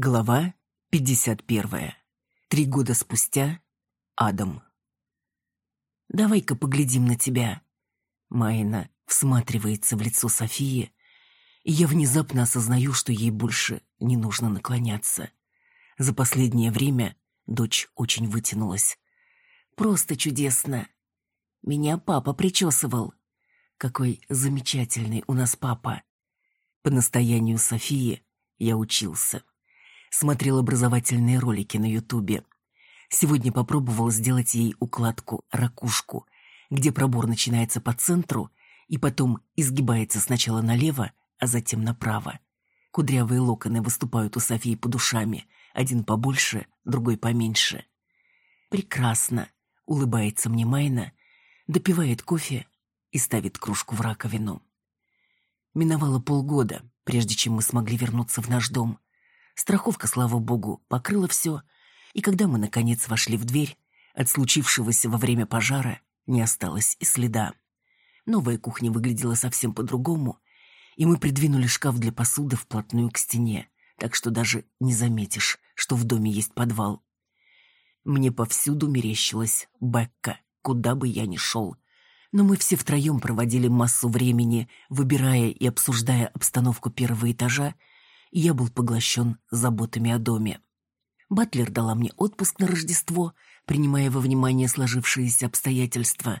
Глава 51. Три года спустя. Адам. «Давай-ка поглядим на тебя». Майна всматривается в лицо Софии, и я внезапно осознаю, что ей больше не нужно наклоняться. За последнее время дочь очень вытянулась. «Просто чудесно. Меня папа причесывал. Какой замечательный у нас папа. По настоянию Софии я учился» смотрел образовательные ролики на Ютубе. Сегодня попробовал сделать ей укладку «ракушку», где пробор начинается по центру и потом изгибается сначала налево, а затем направо. Кудрявые локоны выступают у Софии под ушами, один побольше, другой поменьше. «Прекрасно», — улыбается мне Майна, допивает кофе и ставит кружку в раковину. Миновало полгода, прежде чем мы смогли вернуться в наш дом. Страховка, слава богу, покрыла все, и когда мы, наконец, вошли в дверь, от случившегося во время пожара не осталось и следа. Новая кухня выглядела совсем по-другому, и мы придвинули шкаф для посуды вплотную к стене, так что даже не заметишь, что в доме есть подвал. Мне повсюду мерещилась Бекка, куда бы я ни шел. Но мы все втроем проводили массу времени, выбирая и обсуждая обстановку первого этажа и я был поглощен заботами о доме. Батлер дала мне отпуск на Рождество, принимая во внимание сложившиеся обстоятельства,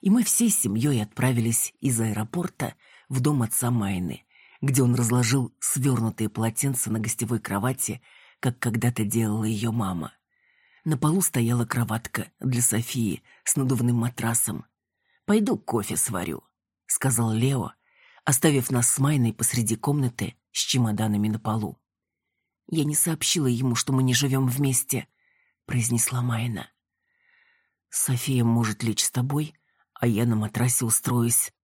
и мы всей семьей отправились из аэропорта в дом отца Майны, где он разложил свернутые полотенца на гостевой кровати, как когда-то делала ее мама. На полу стояла кроватка для Софии с надувным матрасом. «Пойду кофе сварю», — сказал Лео, оставив нас с Майной посреди комнаты с чемоданами на полу. «Я не сообщила ему, что мы не живем вместе», — произнесла Майна. «София может лечь с тобой, а я на матрасе устроюсь».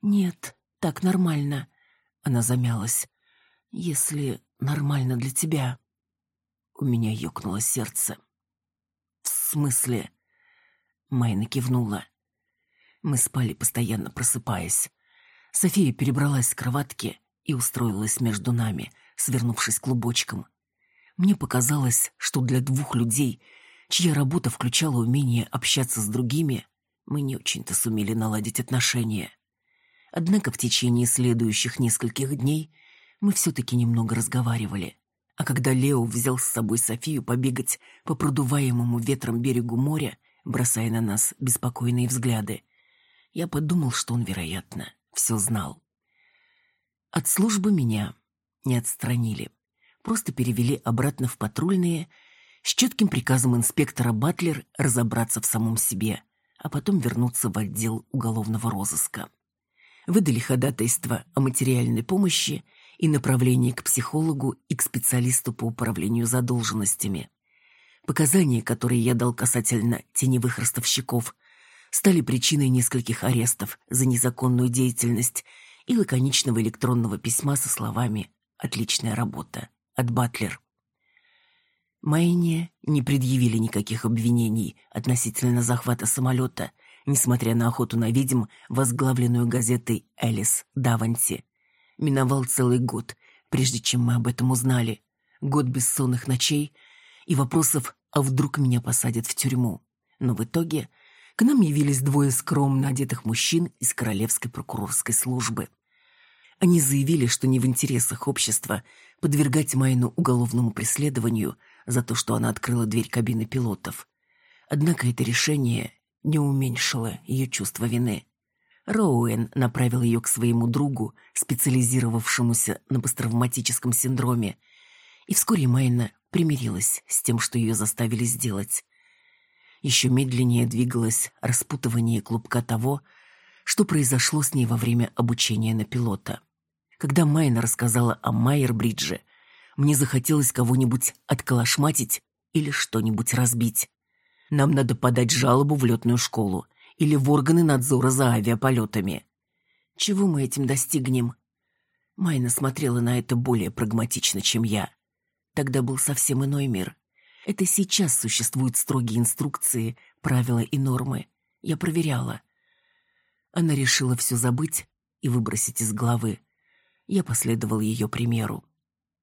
«Нет, так нормально», — она замялась. «Если нормально для тебя». У меня ёкнуло сердце. «В смысле?» Майна кивнула. Мы спали, постоянно просыпаясь. София перебралась с кроватки и устроилась между нами, свернувшись клубочком. Мне показалось, что для двух людей, чья работа включала умение общаться с другими, мы не очень-то сумели наладить отношения. Однако в течение следующих нескольких дней мы все-таки немного разговаривали. А когда Лео взял с собой Софию побегать по продуваемому ветром берегу моря, бросая на нас беспокойные взгляды, я подумал, что он, вероятно, все знал. От службы меня не отстранили. Просто перевели обратно в патрульные с четким приказом инспектора Батлер разобраться в самом себе, а потом вернуться в отдел уголовного розыска. Выдали ходатайство о материальной помощи и направление к психологу и к специалисту по управлению задолженностями. Показания, которые я дал касательно теневых ростовщиков, стали причиной нескольких арестов за незаконную деятельность и лаконичного электронного письма со словами «Отличная работа» от Батлер. Майне не предъявили никаких обвинений относительно захвата самолета, несмотря на охоту на ведьм, возглавленную газетой «Элис Даванти». Миновал целый год, прежде чем мы об этом узнали. Год бессонных ночей и вопросов «а вдруг меня посадят в тюрьму?». Но в итоге к нам явились двое скромно одетых мужчин из Королевской прокурорской службы. Они заявили, что не в интересах общества подвергать Майну уголовному преследованию за то, что она открыла дверь кабины пилотов. Однако это решение не уменьшило ее чувство вины. Роуэн направил ее к своему другу, специализировавшемуся на посттравматическом синдроме, и вскоре Майна примирилась с тем, что ее заставили сделать еще медленнее двигалось распутывание клубка того, что произошло с ней во время обучения на пилота. Когда Майна рассказала о Майер-Бридже, мне захотелось кого-нибудь отколошматить или что-нибудь разбить. Нам надо подать жалобу в летную школу или в органы надзора за авиаполетами. Чего мы этим достигнем? Майна смотрела на это более прагматично, чем я. Тогда был совсем иной мир. Это сейчас существуют строгие инструкции, правила и нормы. Я проверяла. Она решила все забыть и выбросить из головы. Я последовал ее примеру.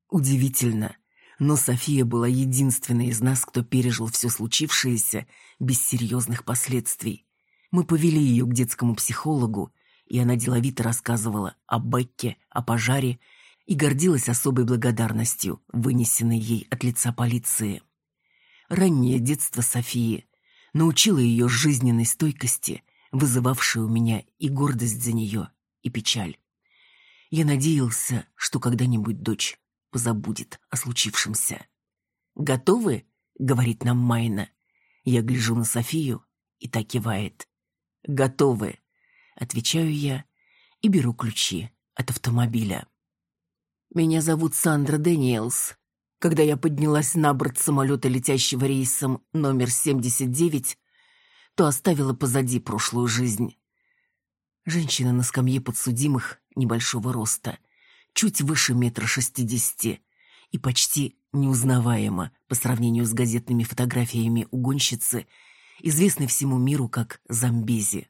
Удивительно, Но София была единственной из нас, кто пережил все случившееся без серьезных последствий. Мы повели ее к детскому психологу, и она деловито рассказывала о Бекке, о пожаре и гордилась особой благодарностью, вынесенной ей от лица полиции. Раннее детство Софии научило ее жизненной стойкости, вызывавшей у меня и гордость за нее, и печаль. Я надеялся, что когда-нибудь дочь позабудет о случившемся. «Готовы?» — говорит нам Майна. Я гляжу на Софию, и та кивает. «Готовы», — отвечаю я и беру ключи от автомобиля. «Меня зовут Сандра Дэниелс. Когда я поднялась на борт самолета, летящего рейсом номер 79, то оставила позади прошлую жизнь. Женщина на скамье подсудимых небольшого роста, чуть выше метра шестидесяти и почти неузнаваема по сравнению с газетными фотографиями угонщицы, известной всему миру как Замбези.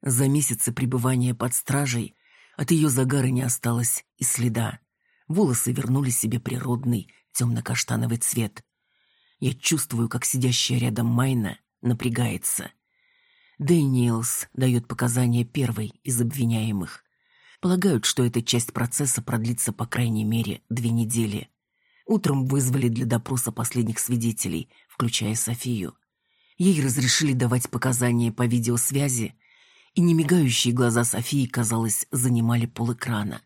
За месяцы пребывания под стражей от ее загара не осталось и следа. Волосы вернули себе природный темно-каштановый цвет. Я чувствую, как сидящая рядом Майна напрягается. Дэниелс дает показания первой из обвиняемых. Полагают, что эта часть процесса продлится по крайней мере две недели. Утром вызвали для допроса последних свидетелей, включая Софию. Ей разрешили давать показания по видеосвязи, и немигающие глаза Софии, казалось, занимали полэкрана.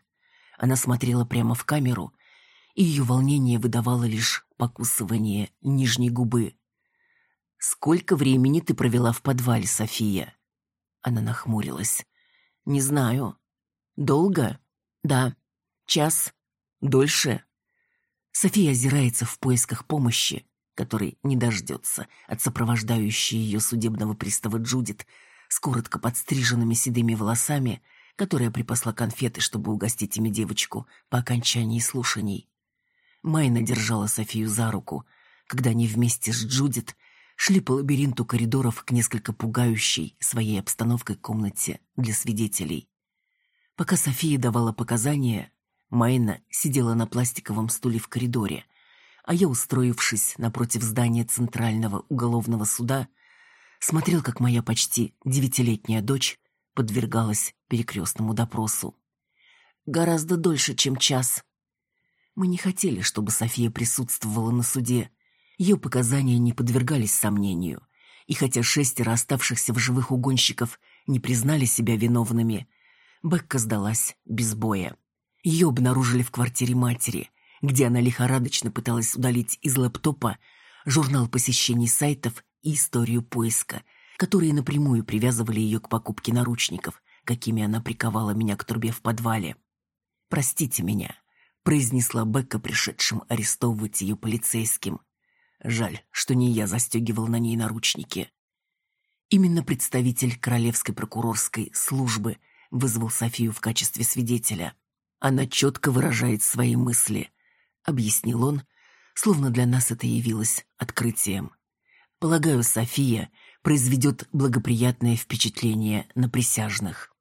Она смотрела прямо в камеру, и ее волнение выдавало лишь покусывание нижней губы. «Сколько времени ты провела в подвале, София?» Она нахмурилась. «Не знаю. Долго? Да. Час? Дольше? София озирается в поисках помощи, который не дождется от сопровождающей ее судебного пристава Джудит с коротко подстриженными седыми волосами, которая припасла конфеты, чтобы угостить ими девочку по окончании слушаний. Майна держала Софию за руку, когда они вместе с Джудит шли по лабиринту коридоров к несколько пугающей своей обстановкой комнате для свидетелей. Пока София давала показания, Майна сидела на пластиковом стуле в коридоре, а я, устроившись напротив здания Центрального уголовного суда, смотрел, как моя почти девятилетняя дочь подвергалась перекрестному допросу. Гораздо дольше, чем час. Мы не хотели, чтобы София присутствовала на суде. Ее показания не подвергались сомнению. И хотя шестеро оставшихся в живых угонщиков не признали себя виновными, Бекка сдалась без боя. Ее обнаружили в квартире матери, где она лихорадочно пыталась удалить из лэптопа журнал посещений сайтов и историю поиска, которые напрямую привязывали ее к покупке наручников, какими она приковала меня к трубе в подвале. «Простите меня», — произнесла Бекка пришедшим арестовывать ее полицейским. Жаль, что не я застегивал на ней наручники. Именно представитель Королевской прокурорской службы — вызвал Софию в качестве свидетеля. Она четко выражает свои мысли, объяснил он, словно для нас это явилось открытием. Полагаю, София произведет благоприятное впечатление на присяжных.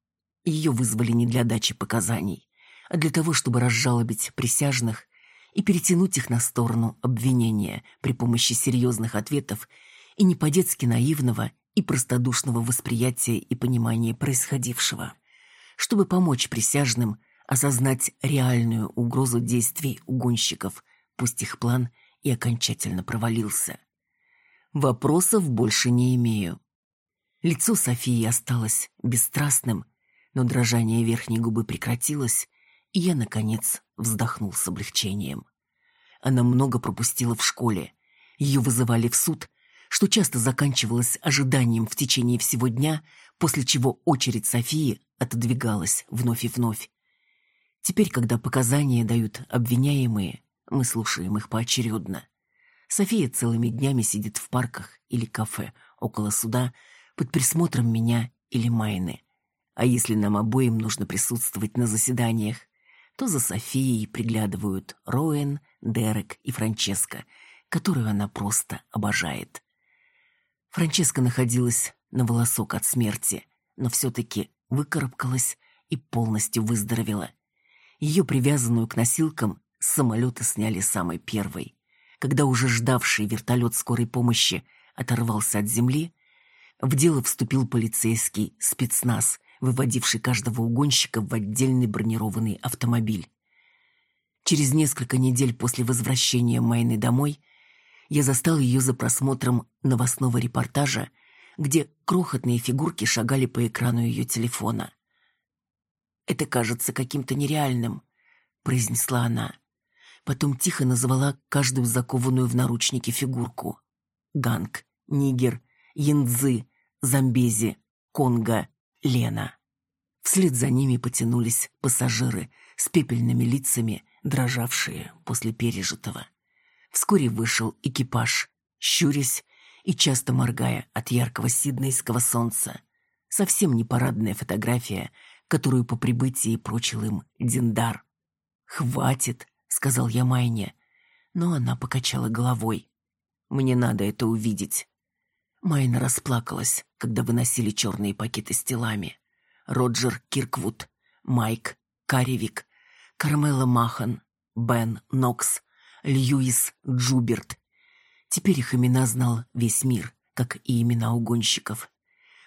Ее вызвали не для дачи показаний, для того, чтобы разжалобить присяжных и перетянуть их на сторону обвинения при помощи серьезных ответов и не по-детски наивного и простодушного восприятия и понимания происходившего чтобы помочь присяжным осознать реальную угрозу действий угонщиков, пусть их план и окончательно провалился. Вопросов больше не имею. Лицо Софии осталось бесстрастным, но дрожание верхней губы прекратилось, я, наконец, вздохнул с облегчением. Она много пропустила в школе. Ее вызывали в суд, что часто заканчивалось ожиданием в течение всего дня, после чего очередь Софии отодвигалась вновь и вновь. Теперь, когда показания дают обвиняемые, мы слушаем их поочередно. София целыми днями сидит в парках или кафе около суда под присмотром меня или Майны. А если нам обоим нужно присутствовать на заседаниях, то за Софией приглядывают Роэн, Дерек и Франческа, которую она просто обожает. Франческа находилась на волосок от смерти, но все-таки выкарабкалась и полностью выздоровела. Ее привязанную к носилкам с самолета сняли самой первой. когда уже ждавший вертолет скорой помощи оторвался от земли, в дело вступил полицейский спецназ, выводивший каждого угонщика в отдельный бронированный автомобиль. Через несколько недель после возвращения Майны домой я застал ее за просмотром новостного репортажа, где крохотные фигурки шагали по экрану ее телефона. «Это кажется каким-то нереальным», — произнесла она. Потом тихо назвала каждую закованную в наручники фигурку. Ганг, Нигер, Янцзы, Замбези, Конго, Лена. Вслед за ними потянулись пассажиры с пепельными лицами, дрожавшие после пережитого. Вскоре вышел экипаж, щурясь и часто моргая от яркого сиднейского солнца. Совсем не парадная фотография, которую по прибытии прочил им Диндар. «Хватит», — сказал я Майне, но она покачала головой. «Мне надо это увидеть». Майна расплакалась, когда выносили черные пакеты с телами. Роджер Кирквуд, Майк, Каревик, Кармела Махан, Бен Нокс, Льюис Джуберт. Теперь их имена знал весь мир, как и имена угонщиков.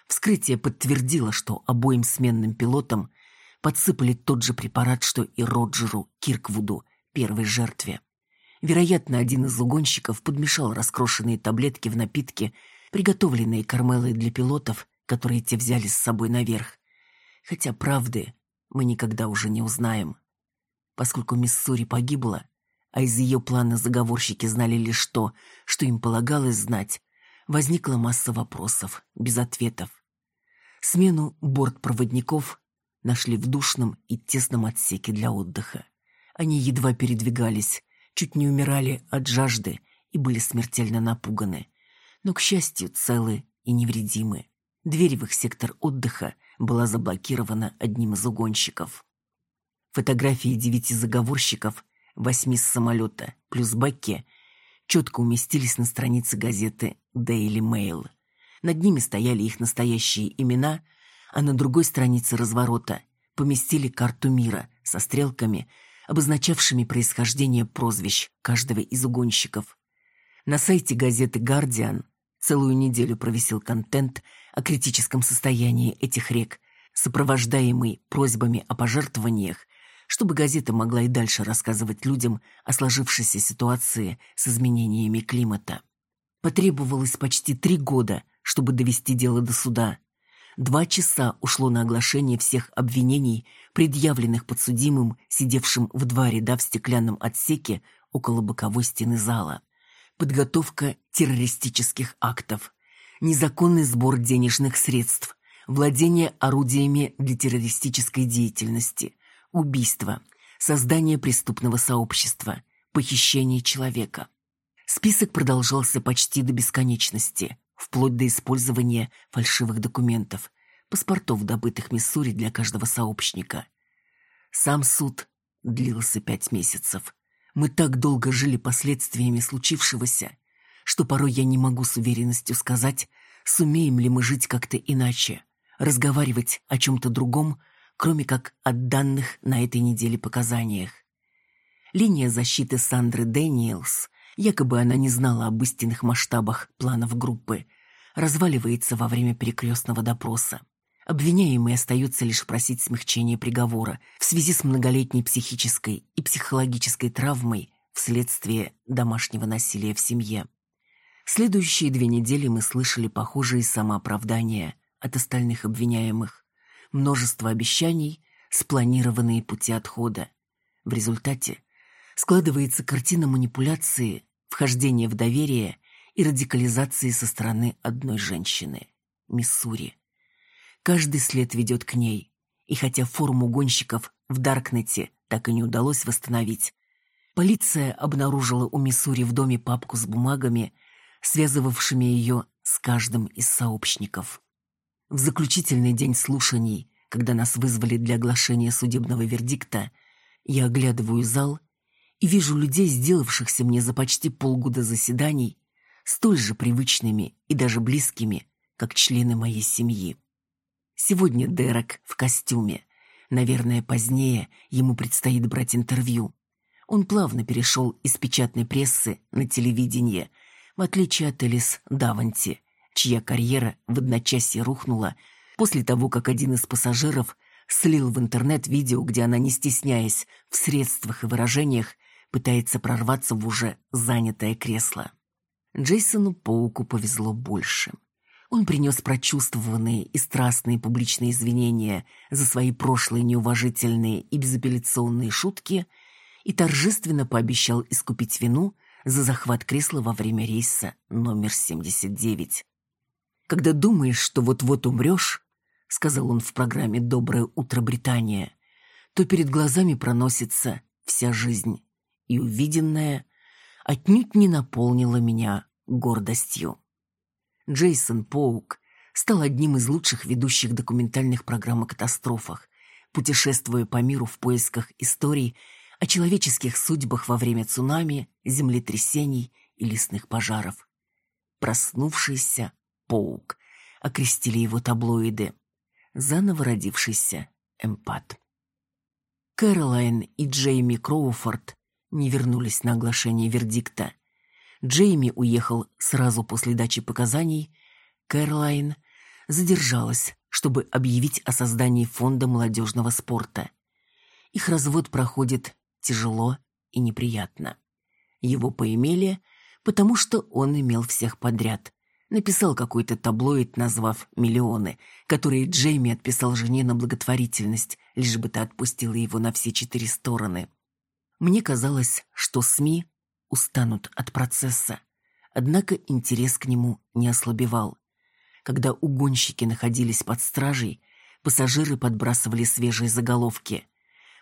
Вскрытие подтвердило, что обоим сменным пилотам подсыпали тот же препарат, что и Роджеру Кирквуду, первой жертве. Вероятно, один из угонщиков подмешал раскрошенные таблетки в напитки, приготовленные Кармелой для пилотов, которые те взяли с собой наверх. Хотя правды мы никогда уже не узнаем. Поскольку Миссури погибла, а из ее плана заговорщики знали лишь то, что им полагалось знать, возникла масса вопросов, без ответов. Смену бортпроводников нашли в душном и тесном отсеке для отдыха. Они едва передвигались, чуть не умирали от жажды и были смертельно напуганы, но, к счастью, целы и невредимы. Дверь в их сектор отдыха была заблокирована одним из угонщиков. Фотографии девяти заговорщиков, восьми с самолета, плюс Бекки, четко уместились на странице газеты Daily Mail. Над ними стояли их настоящие имена, а на другой странице разворота поместили карту мира со стрелками, обозначавшими происхождение прозвищ каждого из угонщиков. На сайте газеты «Гардиан» целую неделю провисел контент о критическом состоянии этих рек, сопровождаемый просьбами о пожертвованиях, чтобы газета могла и дальше рассказывать людям о сложившейся ситуации с изменениями климата. Потребовалось почти три года, чтобы довести дело до суда. Два часа ушло на оглашение всех обвинений, предъявленных подсудимым, сидевшим в два ряда в стеклянном отсеке около боковой стены зала. Подготовка террористических актов, незаконный сбор денежных средств, владение орудиями для террористической деятельности, убийство, создание преступного сообщества, похищение человека. Список продолжался почти до бесконечности, вплоть до использования фальшивых документов, паспортов, добытых Миссури для каждого сообщника. Сам суд длился пять месяцев. Мы так долго жили последствиями случившегося, что порой я не могу с уверенностью сказать, сумеем ли мы жить как-то иначе, разговаривать о чем-то другом, кроме как о данных на этой неделе показаниях. Линия защиты Сандры Дэниелс, якобы она не знала об истинных масштабах планов группы, разваливается во время перекрестного допроса. Обвиняемый остается лишь просить смягчения приговора в связи с многолетней психической и психологической травмой вследствие домашнего насилия в семье. Следующие две недели мы слышали похожие самооправдания от остальных обвиняемых. Множество обещаний, спланированные пути отхода. В результате складывается картина манипуляции, вхождения в доверие и радикализации со стороны одной женщины – Миссури. Каждый след ведет к ней, и хотя форму гонщиков в Даркнете так и не удалось восстановить, полиция обнаружила у Миссури в доме папку с бумагами – связывавшими ее с каждым из сообщников. В заключительный день слушаний, когда нас вызвали для оглашения судебного вердикта, я оглядываю зал и вижу людей, сделавшихся мне за почти полгода заседаний, столь же привычными и даже близкими, как члены моей семьи. Сегодня Дерек в костюме. Наверное, позднее ему предстоит брать интервью. Он плавно перешел из печатной прессы на телевидение, в отличие от Элис Даванти, чья карьера в одночасье рухнула после того, как один из пассажиров слил в интернет видео, где она, не стесняясь в средствах и выражениях, пытается прорваться в уже занятое кресло. Джейсону Пауку повезло больше. Он принес прочувствованные и страстные публичные извинения за свои прошлые неуважительные и безапелляционные шутки и торжественно пообещал искупить вину за захват кресла во время рейса номер 79. «Когда думаешь, что вот-вот умрешь», — сказал он в программе «Доброе утро, Британия», то перед глазами проносится вся жизнь, и увиденное отнюдь не наполнило меня гордостью. Джейсон Поук стал одним из лучших ведущих документальных программ о катастрофах, путешествуя по миру в поисках историй о человеческих судьбах во время цунами, землетрясений и лесных пожаров. Проснувшийся Поук окрестили его таблоиды. Заново родившийся эмпат. Кэролайн и Джейми Кроуфорд не вернулись на оглашение вердикта – Джейми уехал сразу после дачи показаний, Кэролайн задержалась, чтобы объявить о создании фонда молодежного спорта. Их развод проходит тяжело и неприятно. Его поимели, потому что он имел всех подряд. Написал какой-то таблоид, назвав миллионы, которые Джейми отписал жене на благотворительность, лишь бы та отпустила его на все четыре стороны. Мне казалось, что СМИ устанут от процесса. Однако интерес к нему не ослабевал. Когда угонщики находились под стражей, пассажиры подбрасывали свежие заголовки.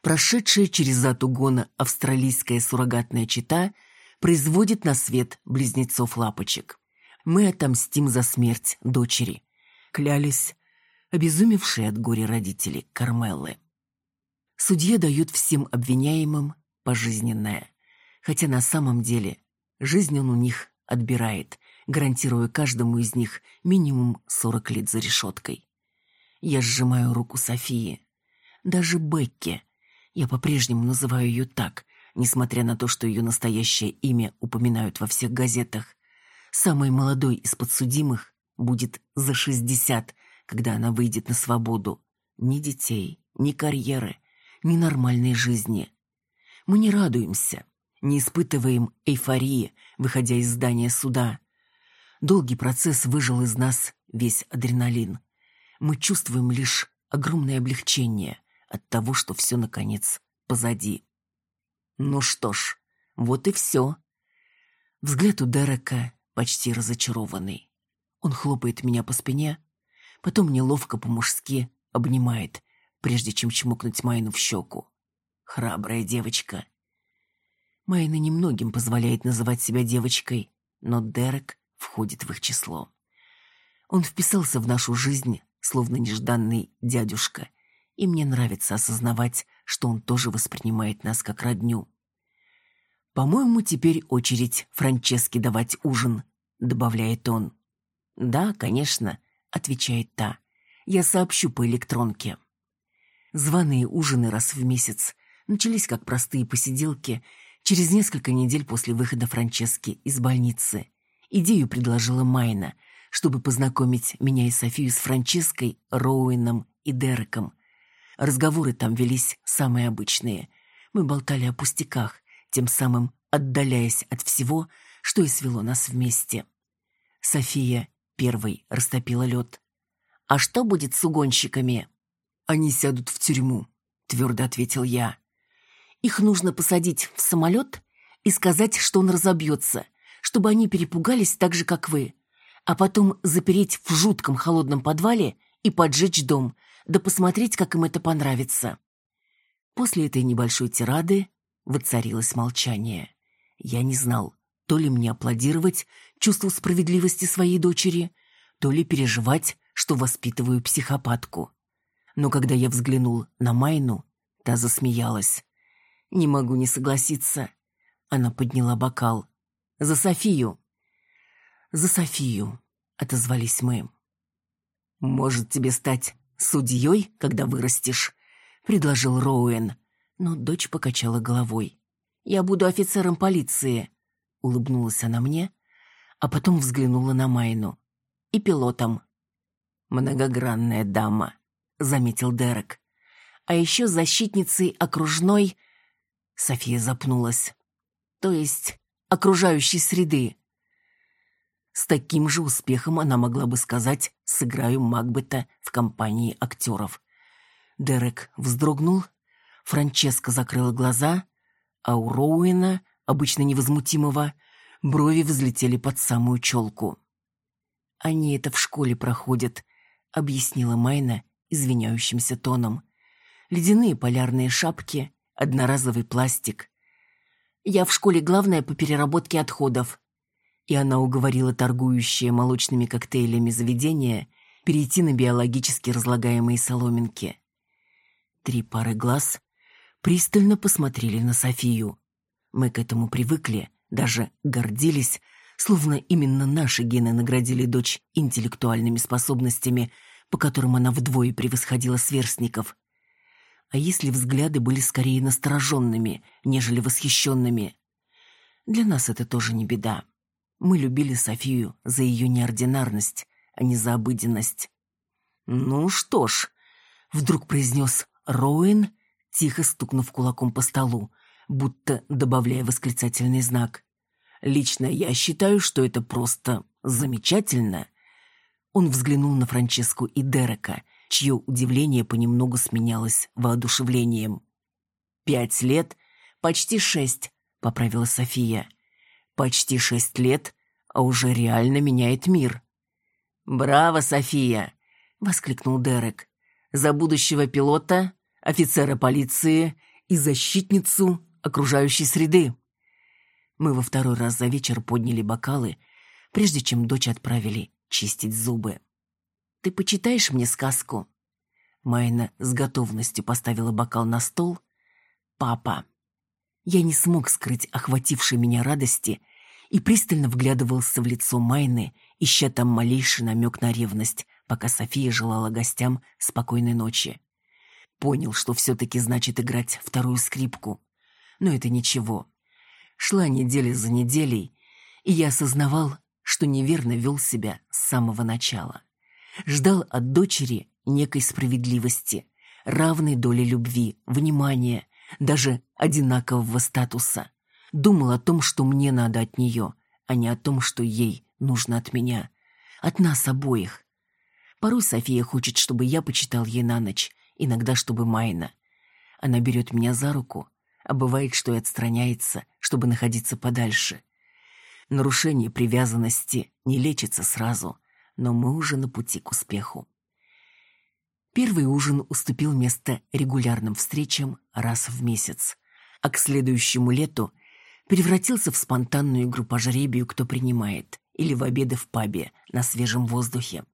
Прошедшая через зад угона австралийская суррогатная чита производит на свет близнецов-лапочек. Мы отомстим за смерть дочери. Клялись обезумевшие от горя родители Кармеллы. Судья дает всем обвиняемым пожизненное хотя на самом деле жизнь он у них отбирает, гарантируя каждому из них минимум 40 лет за решеткой. Я сжимаю руку Софии. Даже Бекки. Я по-прежнему называю ее так, несмотря на то, что ее настоящее имя упоминают во всех газетах. Самой молодой из подсудимых будет за 60, когда она выйдет на свободу. Ни детей, ни карьеры, ни нормальной жизни. Мы не радуемся, не испытываем эйфории, выходя из здания суда. Долгий процесс выжил из нас весь адреналин. Мы чувствуем лишь огромное облегчение от того, что все, наконец, позади. Ну что ж, вот и все. Взгляд у Дерека почти разочарованный. Он хлопает меня по спине, потом неловко по-мужски обнимает, прежде чем чмокнуть Майну в щеку. Храбрая девочка. Майна немногим позволяет называть себя девочкой, но Дерек входит в их число. Он вписался в нашу жизнь, словно нежданный дядюшка, и мне нравится осознавать, что он тоже воспринимает нас как родню. «По-моему, теперь очередь Франческе давать ужин», — добавляет он. «Да, конечно», — отвечает та. «Я сообщу по электронке». Званые ужины раз в месяц начались как простые посиделки — Через несколько недель после выхода Франчески из больницы идею предложила Майна, чтобы познакомить меня и Софию с Франческой, Роуэном и Дереком. Разговоры там велись самые обычные. Мы болтали о пустяках, тем самым отдаляясь от всего, что и свело нас вместе. София первой растопила лед. «А что будет с угонщиками?» «Они сядут в тюрьму», — твердо ответил я. Их нужно посадить в самолет и сказать, что он разобьется, чтобы они перепугались так же, как вы, а потом запереть в жутком холодном подвале и поджечь дом, да посмотреть, как им это понравится. После этой небольшой тирады воцарилось молчание. Я не знал, то ли мне аплодировать чувству справедливости своей дочери, то ли переживать, что воспитываю психопатку. Но когда я взглянул на Майну, та засмеялась. Не могу не согласиться. Она подняла бокал. За Софию. За Софию, отозвались мы. Может, тебе стать судьей, когда вырастешь? предложил Роуэн, но дочь покачала головой. Я буду офицером полиции», — улыбнулась она мне, а потом взглянула на Майну. «И пилотом». «Многогранная дама», — заметил Дерек. «А еще защитницей окружной...» София запнулась. «То есть окружающей среды». С таким же успехом она могла бы сказать «сыграю Макбета в компании актеров». Дерек вздрогнул, Франческа закрыла глаза, а у Роуэна, обычно невозмутимого, брови взлетели под самую челку. «Они это в школе проходят», — объяснила Майна извиняющимся тоном. «Ледяные полярные шапки, одноразовый пластик. Я в школе главная по переработке отходов». И она уговорила торгующее молочными коктейлями заведение перейти на биологически разлагаемые соломинки. Три пары глаз пристально посмотрели на Софию. Мы к этому привыкли, даже гордились, словно именно наши гены наградили дочь интеллектуальными способностями, по которым она вдвое превосходила сверстников. А если взгляды были скорее настороженными, нежели восхищенными? Для нас это тоже не беда. Мы любили Софию за ее неординарность, а не за обыденность. «Ну что ж», — вдруг произнес Роуэн, тихо стукнув кулаком по столу, будто добавляя восклицательный знак. «Лично я считаю, что это просто замечательно». Он взглянул на Франческу и Дерека, чье удивление понемногу сменялось воодушевлением. «Пять лет? Почти шесть», — поправила София. «Почти шесть лет, а уже реально меняет мир». «Браво, София!» — воскликнул Дерек. «За будущего пилота офицера полиции и защитницу окружающей среды. Мы во второй раз за вечер подняли бокалы, прежде чем дочь отправили чистить зубы. «Ты почитаешь мне сказку?» Майна с готовностью поставила бокал на стол. «Папа». Я не смог скрыть охватившей меня радости и пристально вглядывался в лицо Майны, ища там малейший намек на ревность, пока София желала гостям спокойной ночи. Понял, что все-таки значит играть вторую скрипку. Но это ничего. Шла неделя за неделей, и я осознавал, что неверно вел себя с самого начала. Ждал от дочери некой справедливости, равной доли любви, внимания, даже одинакового статуса. Думал о том, что мне надо от нее, а не о том, что ей нужно от меня. От нас обоих. Порой София хочет, чтобы я почитал ей на ночь, иногда чтобы Майна. Она берет меня за руку, а бывает, что и отстраняется, чтобы находиться подальше. Нарушение привязанности не лечится сразу, но мы уже на пути к успеху. Первый ужин уступил место регулярным встречам раз в месяц, а к следующему лету превратился в спонтанную игру по жребию, кто принимает, или в обеды в пабе на свежем воздухе.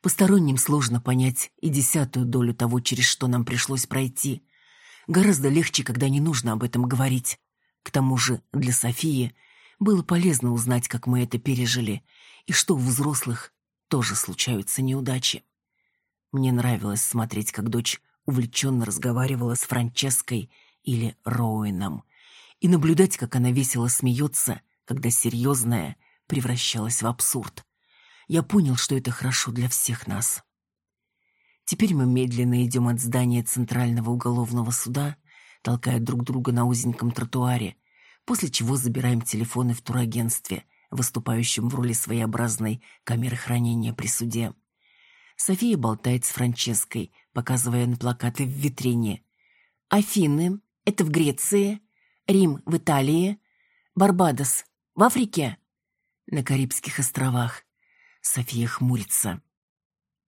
Посторонним сложно понять и десятую долю того, через что нам пришлось пройти. Гораздо легче, когда не нужно об этом говорить. К тому же для Софии было полезно узнать, как мы это пережили, и что у взрослых тоже случаются неудачи. Мне нравилось смотреть, как дочь увлеченно разговаривала с Франческой или Роуэном, и наблюдать, как она весело смеется, когда серьезная превращалась в абсурд я понял, что это хорошо для всех нас. Теперь мы медленно идем от здания Центрального уголовного суда, толкая друг друга на узеньком тротуаре, после чего забираем телефоны в турагентстве, выступающем в роли своеобразной камеры хранения при суде. София болтает с Франческой, показывая на плакаты в витрине. «Афины — это в Греции, Рим — в Италии, Барбадос — в Африке, на Карибских островах, София хмурится.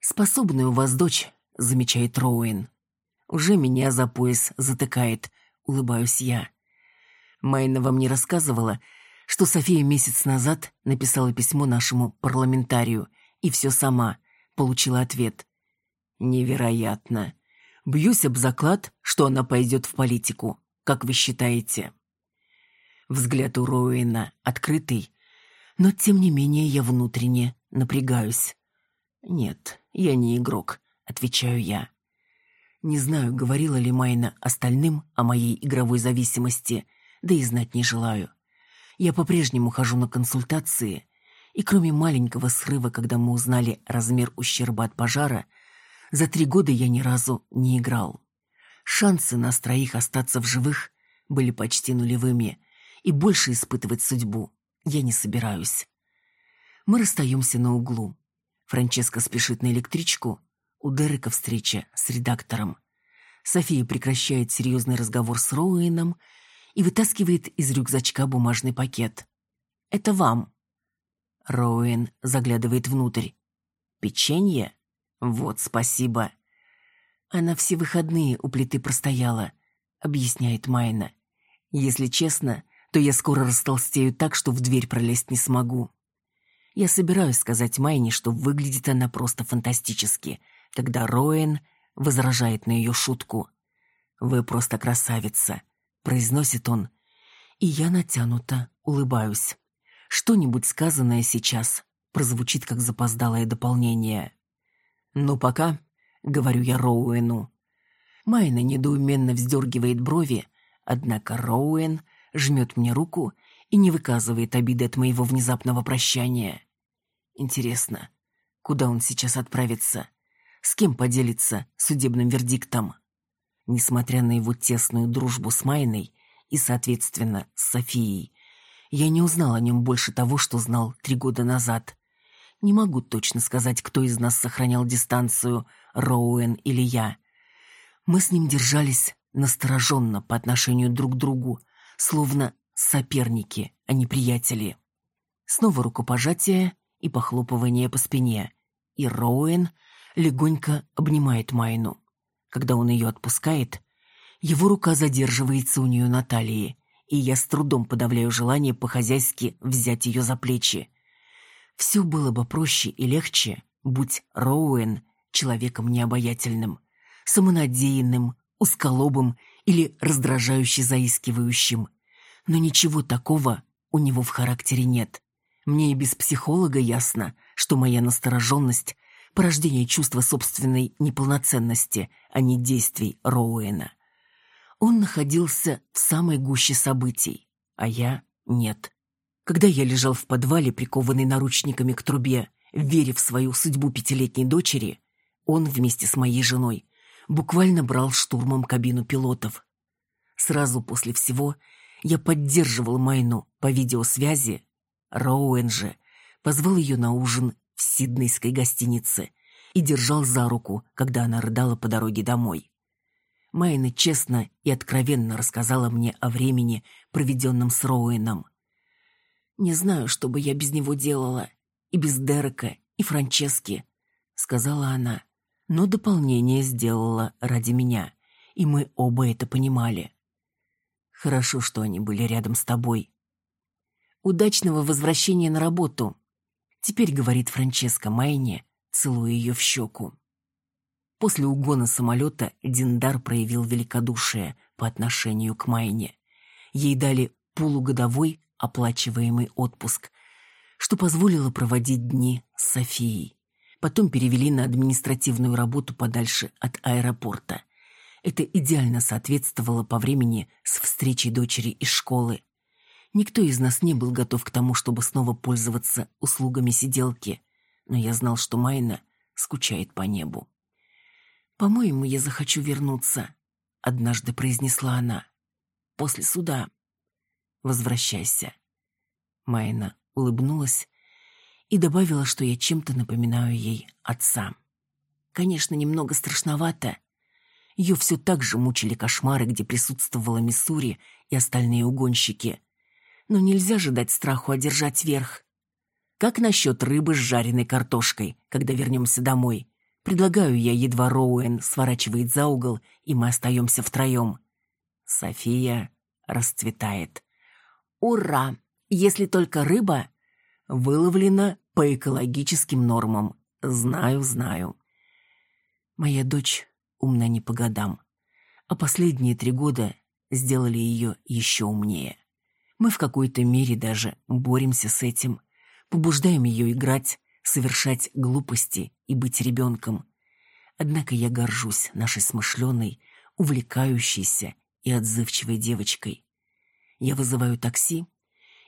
«Способная у вас дочь», — замечает Роуэн. «Уже меня за пояс затыкает», — улыбаюсь я. Майна вам не рассказывала, что София месяц назад написала письмо нашему парламентарию, и все сама получила ответ. «Невероятно. Бьюсь об заклад, что она пойдет в политику. Как вы считаете?» Взгляд у Роуэна открытый, но тем не менее я внутренне напрягаюсь. «Нет, я не игрок», — отвечаю я. Не знаю, говорила ли Майна остальным о моей игровой зависимости, да и знать не желаю. Я по-прежнему хожу на консультации, и кроме маленького срыва, когда мы узнали размер ущерба от пожара, за три года я ни разу не играл. Шансы нас троих остаться в живых были почти нулевыми, и больше испытывать судьбу я не собираюсь. Мы расстаемся на углу. Франческа спешит на электричку, у Дерека встреча с редактором. София прекращает серьезный разговор с Роуэном и вытаскивает из рюкзачка бумажный пакет. «Это вам». Роуэн заглядывает внутрь. «Печенье? Вот, спасибо». Она все выходные у плиты простояла, объясняет Майна. Если честно, то я скоро растолстею так, что в дверь пролезть не смогу. Я собираюсь сказать Майне, что выглядит она просто фантастически, когда Роэн возражает на ее шутку. «Вы просто красавица», — произносит он, и я натянуто улыбаюсь. Что-нибудь сказанное сейчас прозвучит как запоздалое дополнение. «Ну, пока», — говорю я Роуэну. Майна недоуменно вздергивает брови, однако Роуэн жмет мне руку и не выказывает обиды от моего внезапного прощания. Интересно, куда он сейчас отправится? С кем поделится судебным вердиктом? Несмотря на его тесную дружбу с Майной и, соответственно, с Софией, я не узнал о нем больше того, что знал три года назад. Не могу точно сказать, кто из нас сохранял дистанцию, Роуэн или я. Мы с ним держались настороженно по отношению друг к другу, словно соперники, а не приятели. Снова рукопожатие и похлопывание по спине, и Роуэн легонько обнимает Майну. Когда он ее отпускает, его рука задерживается у нее на талии, и я с трудом подавляю желание по-хозяйски взять ее за плечи. Все было бы проще и легче, будь Роуэн человеком необаятельным, самонадеянным, усколобым или раздражающе заискивающим. Но ничего такого у него в характере нет. Мне и без психолога ясно, что моя настороженность – порождение чувства собственной неполноценности, а не действий Роуэна. Он находился в самой гуще событий, а я – нет. Когда я лежал в подвале, прикованный наручниками к трубе, веря в свою судьбу пятилетней дочери, он вместе с моей женой буквально брал штурмом кабину пилотов. Сразу после всего я поддерживал Майну по видеосвязи. Роуэн же позвал ее на ужин в сиднейской гостинице и держал за руку, когда она рыдала по дороге домой. Майна честно и откровенно рассказала мне о времени, проведенном с Роуэном. «Не знаю, что бы я без него делала, и без Дерека, и Франчески», — сказала она но дополнение сделала ради меня, и мы оба это понимали. Хорошо, что они были рядом с тобой. Удачного возвращения на работу. Теперь говорит Франческа Майне, целуя ее в щеку. После угона самолета Диндар проявил великодушие по отношению к Майне. Ей дали полугодовой оплачиваемый отпуск, что позволило проводить дни с Софией потом перевели на административную работу подальше от аэропорта. Это идеально соответствовало по времени с встречей дочери из школы. Никто из нас не был готов к тому, чтобы снова пользоваться услугами сиделки, но я знал, что Майна скучает по небу. «По-моему, я захочу вернуться», — однажды произнесла она. «После суда. Возвращайся». Майна улыбнулась и добавила, что я чем-то напоминаю ей отца. Конечно, немного страшновато. Ее все так же мучили кошмары, где присутствовала Миссури и остальные угонщики. Но нельзя же дать страху одержать верх. Как насчет рыбы с жареной картошкой, когда вернемся домой? Предлагаю я, едва Роуэн сворачивает за угол, и мы остаемся втроем. София расцветает. «Ура! Если только рыба выловлена по экологическим нормам. Знаю, знаю. Моя дочь умна не по годам, а последние три года сделали ее еще умнее. Мы в какой-то мере даже боремся с этим, побуждаем ее играть, совершать глупости и быть ребенком. Однако я горжусь нашей смышленой, увлекающейся и отзывчивой девочкой. Я вызываю такси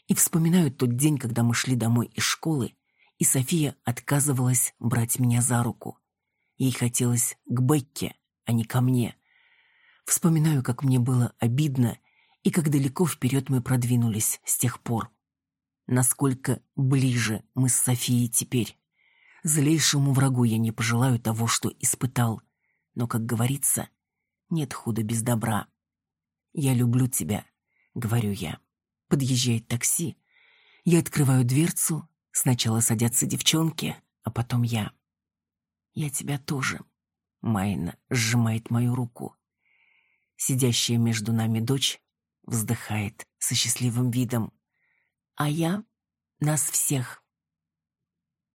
и вспоминаю тот день, когда мы шли домой из школы, и София отказывалась брать меня за руку. Ей хотелось к Бекке, а не ко мне. Вспоминаю, как мне было обидно и как далеко вперед мы продвинулись с тех пор. Насколько ближе мы с Софией теперь. Злейшему врагу я не пожелаю того, что испытал. Но, как говорится, нет худа без добра. «Я люблю тебя», — говорю я. Подъезжает такси. Я открываю дверцу. Сначала садятся девчонки, а потом я. «Я тебя тоже», — Майна сжимает мою руку. Сидящая между нами дочь вздыхает со счастливым видом. А я нас всех